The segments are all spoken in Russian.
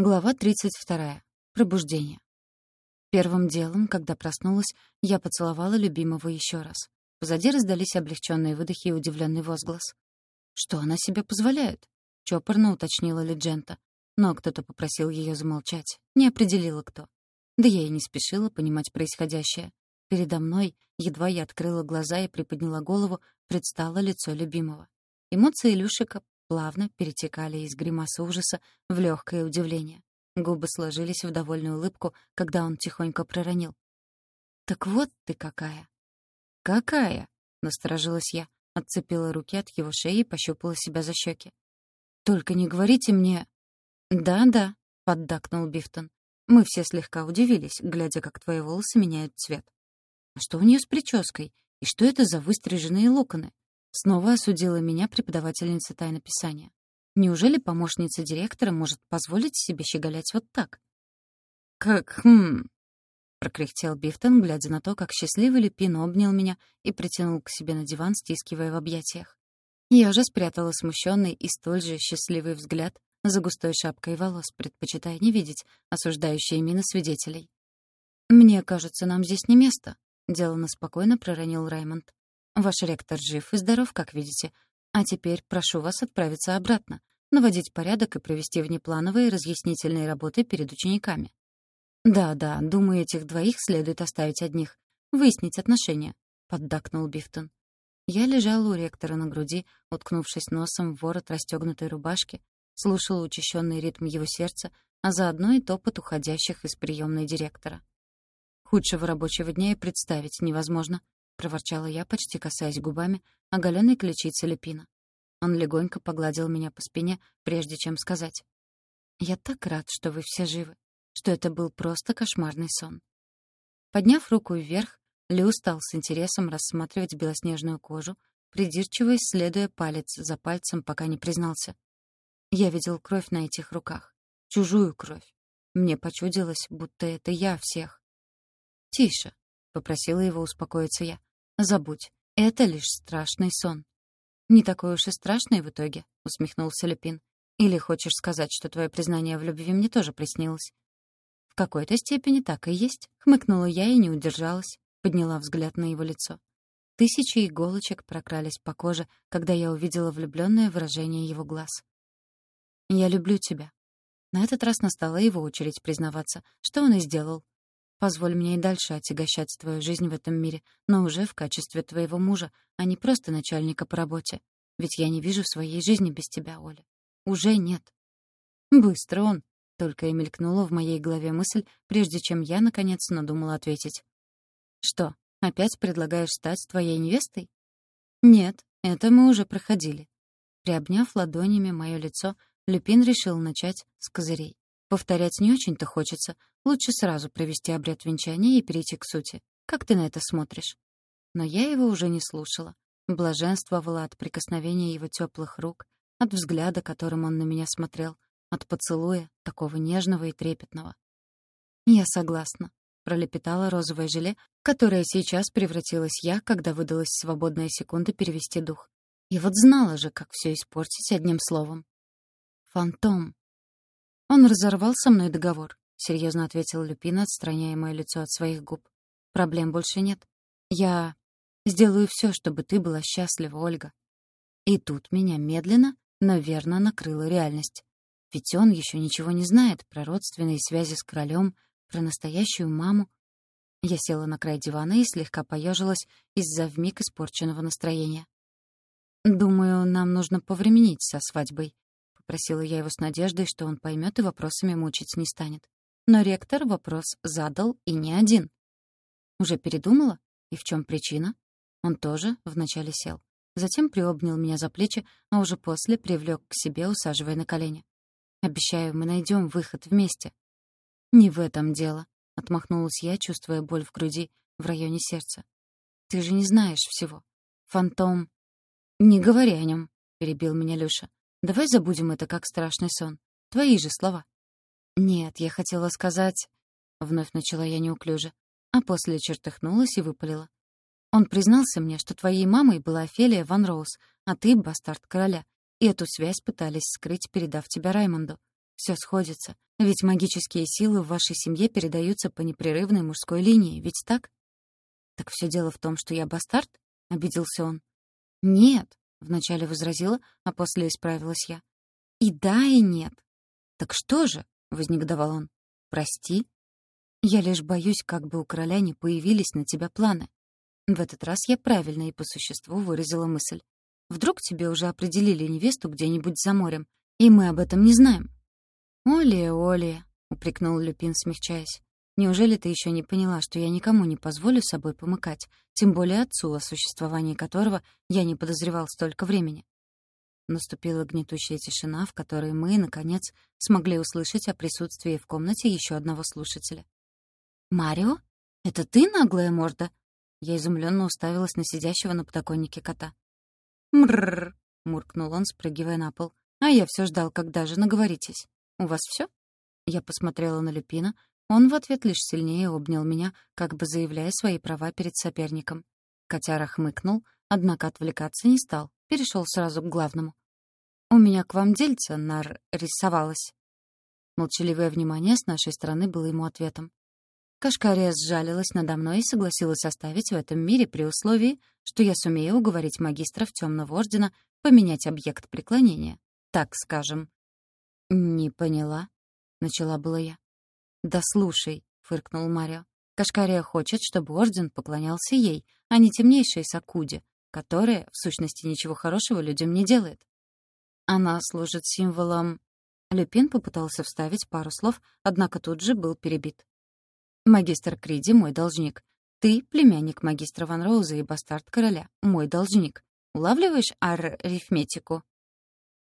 Глава 32. Пробуждение. Первым делом, когда проснулась, я поцеловала любимого еще раз. Позади раздались облегченные выдохи и удивленный возглас. «Что она себе позволяет?» — чопорно уточнила Леджента. Но кто-то попросил ее замолчать. Не определила кто. Да я и не спешила понимать происходящее. Передо мной, едва я открыла глаза и приподняла голову, предстало лицо любимого. Эмоции Илюшика плавно перетекали из гримасы ужаса в легкое удивление. Губы сложились в довольную улыбку, когда он тихонько проронил. «Так вот ты какая!» «Какая?» — насторожилась я, отцепила руки от его шеи и пощупала себя за щеки. «Только не говорите мне...» «Да-да», — поддакнул Бифтон. «Мы все слегка удивились, глядя, как твои волосы меняют цвет. А что у нее с прической? И что это за выстриженные локоны? Снова осудила меня преподавательница тайнописания. Неужели помощница директора может позволить себе щеголять вот так? «Как хм...» — прокряхтел Бифтон, глядя на то, как счастливый Лепин обнял меня и притянул к себе на диван, стискивая в объятиях. Я же спрятала смущенный и столь же счастливый взгляд за густой шапкой волос, предпочитая не видеть осуждающие мины свидетелей. «Мне кажется, нам здесь не место», — деланно спокойно проронил Раймонд. Ваш ректор жив и здоров, как видите. А теперь прошу вас отправиться обратно, наводить порядок и провести внеплановые разъяснительные работы перед учениками. Да-да, думаю, этих двоих следует оставить одних. Выяснить отношения, поддакнул Бифтон. Я лежала у ректора на груди, уткнувшись носом в ворот расстегнутой рубашки, слушала учащенный ритм его сердца, а заодно и топот уходящих из приемной директора. Худшего рабочего дня и представить невозможно проворчала я, почти касаясь губами оголенной ключицы Лепина. Он легонько погладил меня по спине, прежде чем сказать. «Я так рад, что вы все живы, что это был просто кошмарный сон». Подняв руку вверх, Лю стал с интересом рассматривать белоснежную кожу, придирчиво исследуя палец за пальцем, пока не признался. Я видел кровь на этих руках. Чужую кровь. Мне почудилось, будто это я всех. «Тише», — попросила его успокоиться я. Забудь, это лишь страшный сон. Не такой уж и страшный в итоге, усмехнулся Люпин. Или хочешь сказать, что твое признание в любви мне тоже приснилось? В какой-то степени так и есть, хмыкнула я и не удержалась, подняла взгляд на его лицо. Тысячи иголочек прокрались по коже, когда я увидела влюбленное выражение его глаз. «Я люблю тебя». На этот раз настала его очередь признаваться, что он и сделал, Позволь мне и дальше отягощать твою жизнь в этом мире, но уже в качестве твоего мужа, а не просто начальника по работе. Ведь я не вижу своей жизни без тебя, Оля. Уже нет. Быстро он. Только и мелькнула в моей голове мысль, прежде чем я, наконец, надумала ответить. Что, опять предлагаешь стать твоей невестой? Нет, это мы уже проходили. Приобняв ладонями мое лицо, Люпин решил начать с козырей. Повторять не очень-то хочется. Лучше сразу провести обряд венчания и перейти к сути. Как ты на это смотришь? Но я его уже не слушала. Блаженствовала от прикосновения его теплых рук, от взгляда, которым он на меня смотрел, от поцелуя, такого нежного и трепетного. «Я согласна», — пролепетала розовое желе, которое сейчас превратилась я, когда выдалась свободная секунда перевести дух. И вот знала же, как все испортить одним словом. «Фантом», «Он разорвал со мной договор», — серьезно ответил Люпин, отстраняя мое лицо от своих губ. «Проблем больше нет. Я сделаю все, чтобы ты была счастлива, Ольга». И тут меня медленно, но верно накрыла реальность. Ведь он еще ничего не знает про родственные связи с королем, про настоящую маму. Я села на край дивана и слегка поежилась из-за вмиг испорченного настроения. «Думаю, нам нужно повременить со свадьбой», Просила я его с надеждой, что он поймет и вопросами мучить не станет. Но ректор вопрос задал и не один. Уже передумала? И в чем причина? Он тоже вначале сел. Затем приобнял меня за плечи, а уже после привлек к себе, усаживая на колени. «Обещаю, мы найдем выход вместе». «Не в этом дело», — отмахнулась я, чувствуя боль в груди, в районе сердца. «Ты же не знаешь всего. Фантом...» «Не говори о нем», — перебил меня Люша. Давай забудем это как страшный сон. Твои же слова. Нет, я хотела сказать... Вновь начала я неуклюже, а после чертыхнулась и выпалила. Он признался мне, что твоей мамой была Офелия Ван Роуз, а ты — бастард короля, и эту связь пытались скрыть, передав тебя Раймонду. Все сходится. Ведь магические силы в вашей семье передаются по непрерывной мужской линии, ведь так? Так все дело в том, что я бастард? Обиделся он. Нет, вначале возразила, а после исправилась я. И да, и нет. Так что же? Вознегодовал он. Прости. Я лишь боюсь, как бы у короля не появились на тебя планы. В этот раз я правильно и по существу выразила мысль. Вдруг тебе уже определили невесту где-нибудь за морем, и мы об этом не знаем. «Оли, Оли», — упрекнул Люпин, смягчаясь. «Неужели ты еще не поняла, что я никому не позволю собой помыкать, тем более отцу, о существовании которого я не подозревал столько времени?» Наступила гнетущая тишина, в которой мы, наконец, смогли услышать о присутствии в комнате еще одного слушателя. «Марио? Это ты, наглая морда?» Я изумленно уставилась на сидящего на подоконнике кота. «Мрррр!» — муркнул он, спрыгивая на пол. «А я все ждал, когда же наговоритесь. У вас все? Я посмотрела на Люпина. Он в ответ лишь сильнее обнял меня, как бы заявляя свои права перед соперником. Котяра хмыкнул, однако отвлекаться не стал, перешел сразу к главному. «У меня к вам дельце нарисовалось». Молчаливое внимание с нашей стороны было ему ответом. Кашкария сжалилась надо мной и согласилась оставить в этом мире при условии, что я сумею уговорить магистров Темного Ордена поменять объект преклонения. Так скажем. «Не поняла», — начала была я. «Да слушай», — фыркнул Марио. «Кашкария хочет, чтобы Орден поклонялся ей, а не темнейшей Сакуде, которая, в сущности, ничего хорошего людям не делает. Она служит символом...» Люпин попытался вставить пару слов, однако тут же был перебит. Магистр Криди — мой должник. Ты — племянник магистра Ван Роуза и бастард короля, мой должник. Улавливаешь арифметику?»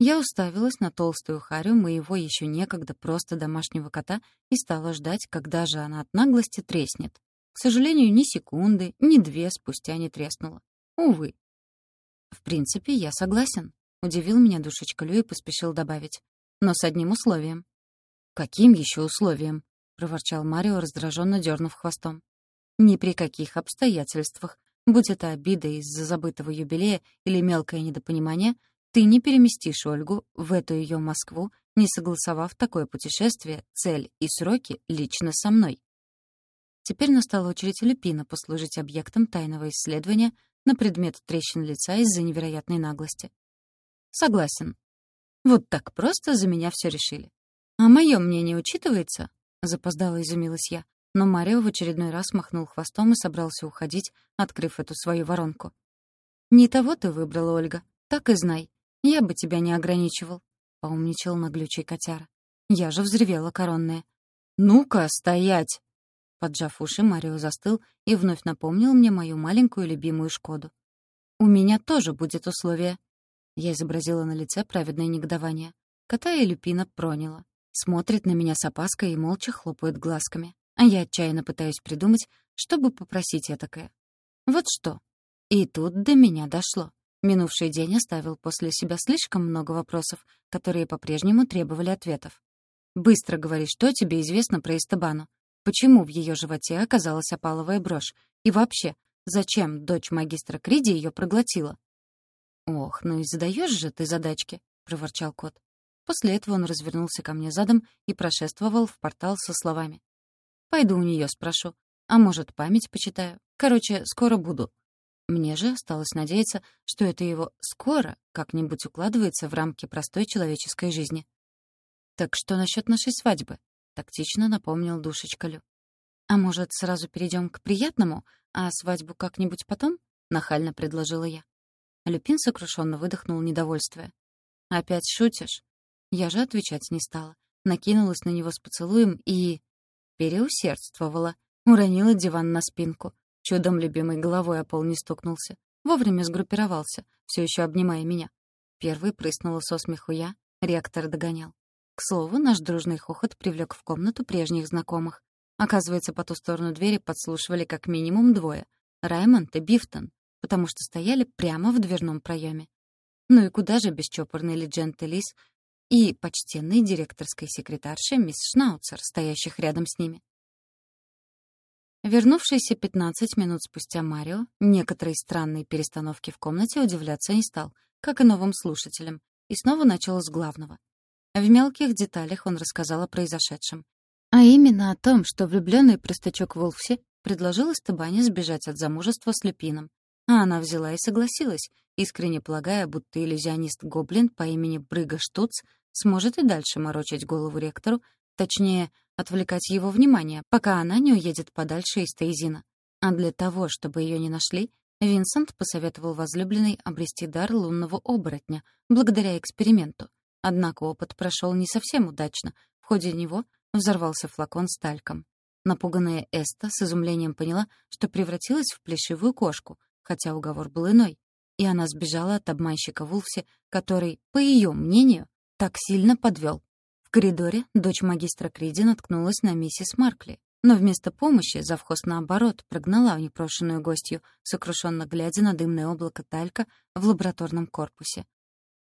Я уставилась на толстую харю моего еще некогда просто домашнего кота и стала ждать, когда же она от наглости треснет. К сожалению, ни секунды, ни две спустя не треснула. Увы. «В принципе, я согласен», — удивил меня душечка Лю и поспешил добавить. «Но с одним условием». «Каким еще условием?» — проворчал Марио, раздраженно дернув хвостом. «Ни при каких обстоятельствах, будь это обида из-за забытого юбилея или мелкое недопонимание, ты не переместишь Ольгу в эту ее Москву, не согласовав такое путешествие, цель и сроки лично со мной». Теперь настала очередь Люпина послужить объектом тайного исследования на предмет трещин лица из-за невероятной наглости. «Согласен. Вот так просто за меня все решили. А мое мнение учитывается?» Запоздала изумилась я, но Марио в очередной раз махнул хвостом и собрался уходить, открыв эту свою воронку. «Не того ты выбрала, Ольга. Так и знай. Я бы тебя не ограничивал», — поумничал наглючий котяра. Я же взревела коронная. «Ну-ка, стоять!» Поджав уши, Марио застыл и вновь напомнил мне мою маленькую любимую Шкоду. «У меня тоже будет условие». Я изобразила на лице праведное негодование. Кота и Люпина проняло. Смотрит на меня с опаской и молча хлопает глазками. А я отчаянно пытаюсь придумать, чтобы попросить этакое. Вот что. И тут до меня дошло. Минувший день оставил после себя слишком много вопросов, которые по-прежнему требовали ответов. «Быстро говори, что тебе известно про Эстебану? Почему в ее животе оказалась опаловая брошь? И вообще, зачем дочь магистра Криди ее проглотила?» «Ох, ну и задаешь же ты задачки», — проворчал кот. После этого он развернулся ко мне задом и прошествовал в портал со словами. «Пойду у нее спрошу. А может, память почитаю. Короче, скоро буду». Мне же осталось надеяться, что это его «скоро» как-нибудь укладывается в рамки простой человеческой жизни. «Так что насчет нашей свадьбы?» — тактично напомнил душечка Лю. «А может, сразу перейдем к приятному, а свадьбу как-нибудь потом?» — нахально предложила я. Люпин сокрушенно выдохнул недовольствие. «Опять шутишь? Я же отвечать не стала. Накинулась на него с поцелуем и... Переусердствовала. Уронила диван на спинку. Чудом любимой головой о пол не стукнулся. Вовремя сгруппировался, все еще обнимая меня. Первый прыснула со смеху я, реактор догонял. К слову, наш дружный хохот привлек в комнату прежних знакомых. Оказывается, по ту сторону двери подслушивали как минимум двое — Раймонд и Бифтон, потому что стояли прямо в дверном проеме. Ну и куда же бесчопорный легенд Элис и почтенной директорской секретарше мисс Шнауцер, стоящих рядом с ними. Вернувшийся 15 минут спустя Марио некоторой странной перестановки в комнате удивляться не стал, как и новым слушателям, и снова начал с главного. В мелких деталях он рассказал о произошедшем. А именно о том, что влюбленный простачок Волфси предложил Эстебане сбежать от замужества с Люпином. А она взяла и согласилась, искренне полагая, будто иллюзионист-гоблин по имени Брыга Штуц сможет и дальше морочить голову ректору, точнее, отвлекать его внимание, пока она не уедет подальше из Тейзина. А для того, чтобы ее не нашли, Винсент посоветовал возлюбленной обрести дар лунного оборотня, благодаря эксперименту. Однако опыт прошел не совсем удачно. В ходе него взорвался флакон с тальком. Напуганная Эста с изумлением поняла, что превратилась в плешивую кошку, хотя уговор был иной. И она сбежала от обманщика Вулфси, который, по ее мнению, так сильно подвел. Коридоре дочь магистра Криди наткнулась на миссис Маркли. Но вместо помощи завхоз, наоборот, прогнала непрошенную гостью, сокрушенно глядя на дымное облако талька в лабораторном корпусе.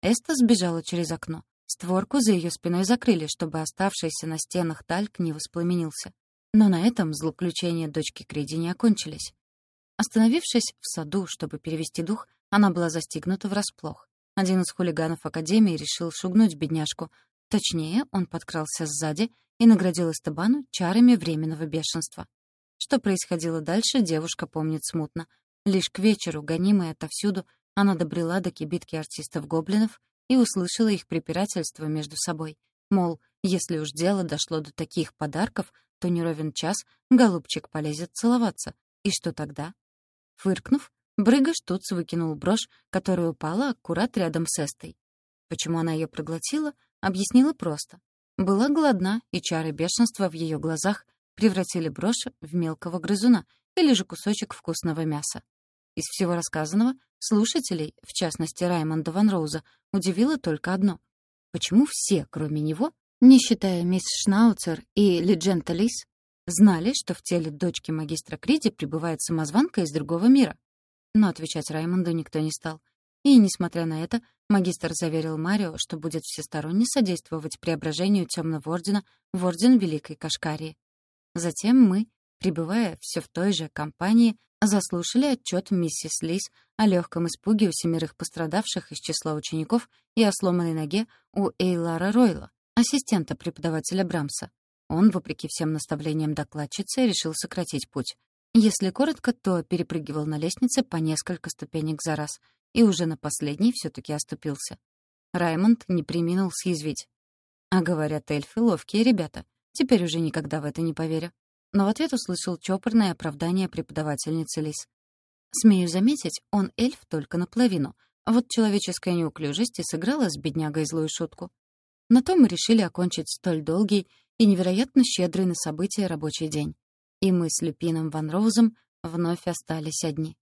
Эста сбежала через окно. Створку за ее спиной закрыли, чтобы оставшийся на стенах тальк не воспламенился. Но на этом злоключения дочки Криди не окончились. Остановившись в саду, чтобы перевести дух, она была застигнута врасплох. Один из хулиганов Академии решил шугнуть бедняжку. Точнее, он подкрался сзади и наградил Эстебану чарами временного бешенства. Что происходило дальше, девушка помнит смутно. Лишь к вечеру, гонимая отовсюду, она добрела до кибитки артистов-гоблинов и услышала их препирательство между собой. Мол, если уж дело дошло до таких подарков, то не ровен час голубчик полезет целоваться. И что тогда? Фыркнув, Брыга Штуц выкинул брошь, которая упала аккурат рядом с Эстой. Почему она ее проглотила, объяснила просто. Была голодна, и чары бешенства в ее глазах превратили брошь в мелкого грызуна или же кусочек вкусного мяса. Из всего рассказанного слушателей, в частности Раймонда Ван Роуза, удивило только одно. Почему все, кроме него, не считая мисс Шнауцер и Леджента Лис, знали, что в теле дочки магистра Криди пребывает самозванка из другого мира? Но отвечать Раймонду никто не стал. И, несмотря на это, магистр заверил Марио, что будет всесторонне содействовать преображению Темного Ордена в Орден Великой Кашкарии. Затем мы, пребывая все в той же компании, заслушали отчет миссис Лис о легком испуге у семерых пострадавших из числа учеников и о сломанной ноге у Эйлара Ройла, ассистента преподавателя Брамса. Он, вопреки всем наставлениям докладчицы, решил сократить путь. Если коротко, то перепрыгивал на лестнице по несколько ступенек за раз, и уже на последней все таки оступился. Раймонд не приминул съязвить. А говорят, эльфы — ловкие ребята. Теперь уже никогда в это не поверю. Но в ответ услышал чопорное оправдание преподавательницы Лис. Смею заметить, он эльф только наполовину, вот человеческая неуклюжесть и сыграла с беднягой злую шутку. На то мы решили окончить столь долгий и невероятно щедрый на события рабочий день и мы с Люпином Ван Роузом вновь остались одни.